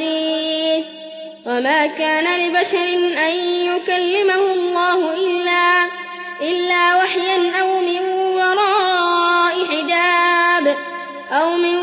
الحديث وما كان لبشر أن يكلمه الله إلا, إلا وحيا أو من وراء حجاب أو من